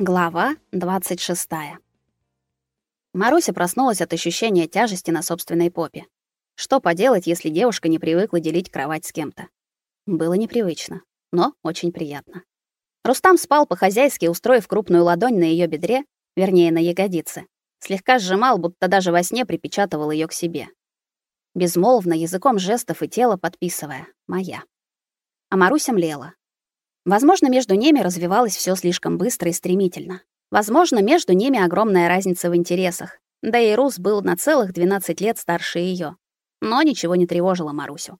Глава 26. Маруся проснулась от ощущения тяжести на собственной попе. Что поделать, если девушка не привыкла делить кровать с кем-то? Было непривычно, но очень приятно. Рустам спал по-хозяйски, устроив крупную ладонь на ее бедре, вернее, на ягодице. Слегка сжимал, будто даже во сне припечатывал ее к себе. Безмолвно, языком жестов и тела подписывая «моя». А Маруся млела. Возможно, между ними развивалось все слишком быстро и стремительно. Возможно, между ними огромная разница в интересах. Да и Рус был на целых 12 лет старше ее. Но ничего не тревожило Марусю.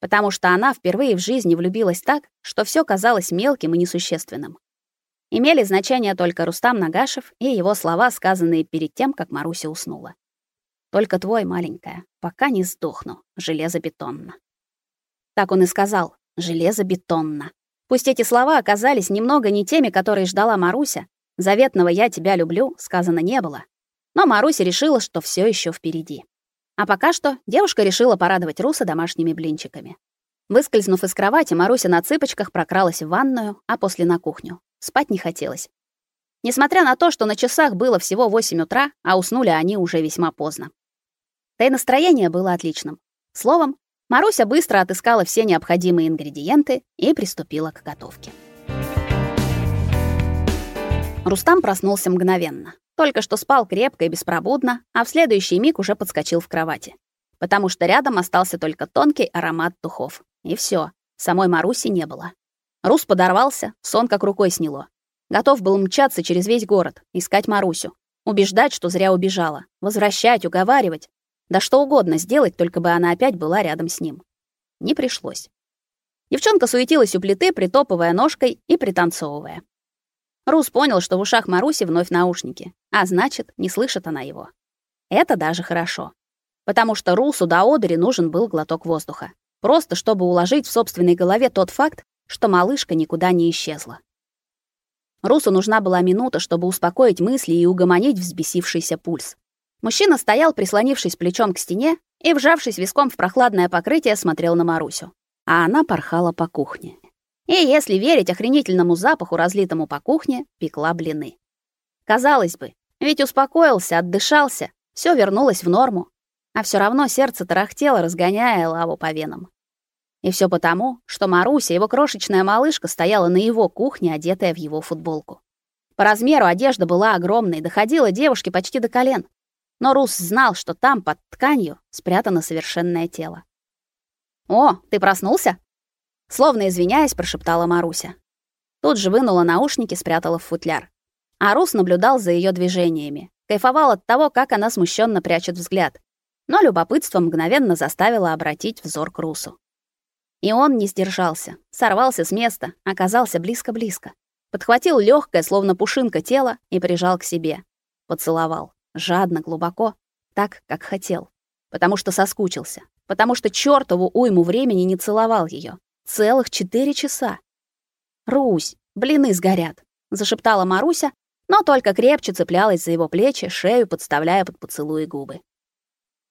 Потому что она впервые в жизни влюбилась так, что все казалось мелким и несущественным. Имели значение только Рустам Нагашев и его слова, сказанные перед тем, как Маруся уснула. «Только твой, маленькая, пока не сдохну, железобетонно». Так он и сказал, железобетонно. Пусть эти слова оказались немного не теми, которые ждала Маруся, заветного «я тебя люблю» сказано не было. Но Маруся решила, что все еще впереди. А пока что девушка решила порадовать Руса домашними блинчиками. Выскользнув из кровати, Маруся на цыпочках прокралась в ванную, а после на кухню. Спать не хотелось. Несмотря на то, что на часах было всего 8 утра, а уснули они уже весьма поздно. Да и настроение было отличным. Словом, Маруся быстро отыскала все необходимые ингредиенты и приступила к готовке. Рустам проснулся мгновенно. Только что спал крепко и беспробудно, а в следующий миг уже подскочил в кровати. Потому что рядом остался только тонкий аромат духов. И все, самой Маруси не было. Рус подорвался, сон как рукой сняло. Готов был мчаться через весь город, искать Марусю, убеждать, что зря убежала, возвращать, уговаривать, да что угодно сделать, только бы она опять была рядом с ним. Не пришлось. Девчонка суетилась у плиты, притопывая ножкой и пританцовывая. Рус понял, что в ушах Маруси вновь наушники, а значит, не слышит она его. Это даже хорошо. Потому что Русу до одери нужен был глоток воздуха. Просто чтобы уложить в собственной голове тот факт, что малышка никуда не исчезла. Русу нужна была минута, чтобы успокоить мысли и угомонить взбесившийся пульс. Мужчина стоял, прислонившись плечом к стене и, вжавшись виском в прохладное покрытие, смотрел на Марусю. А она порхала по кухне. И, если верить охренительному запаху, разлитому по кухне, пекла блины. Казалось бы, ведь успокоился, отдышался, все вернулось в норму. А все равно сердце тарахтело, разгоняя лаву по венам. И все потому, что Маруся, его крошечная малышка, стояла на его кухне, одетая в его футболку. По размеру одежда была огромной, доходила девушке почти до колен но Рус знал, что там под тканью спрятано совершенное тело. "О, ты проснулся?" словно извиняясь, прошептала Маруся. Тут же вынула наушники, спрятала в футляр. А Рус наблюдал за ее движениями, кайфовал от того, как она смущенно прячет взгляд. Но любопытство мгновенно заставило обратить взор к Русу. И он не сдержался, сорвался с места, оказался близко-близко. Подхватил легкое, словно пушинка тело и прижал к себе. Поцеловал жадно, глубоко, так, как хотел, потому что соскучился, потому что чёртову уйму времени не целовал её. Целых четыре часа. «Русь, блины сгорят», — зашептала Маруся, но только крепче цеплялась за его плечи, шею подставляя под поцелуи губы.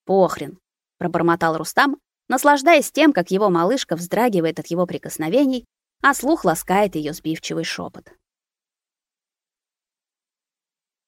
«Похрен», — пробормотал Рустам, наслаждаясь тем, как его малышка вздрагивает от его прикосновений, а слух ласкает её сбивчивый шепот.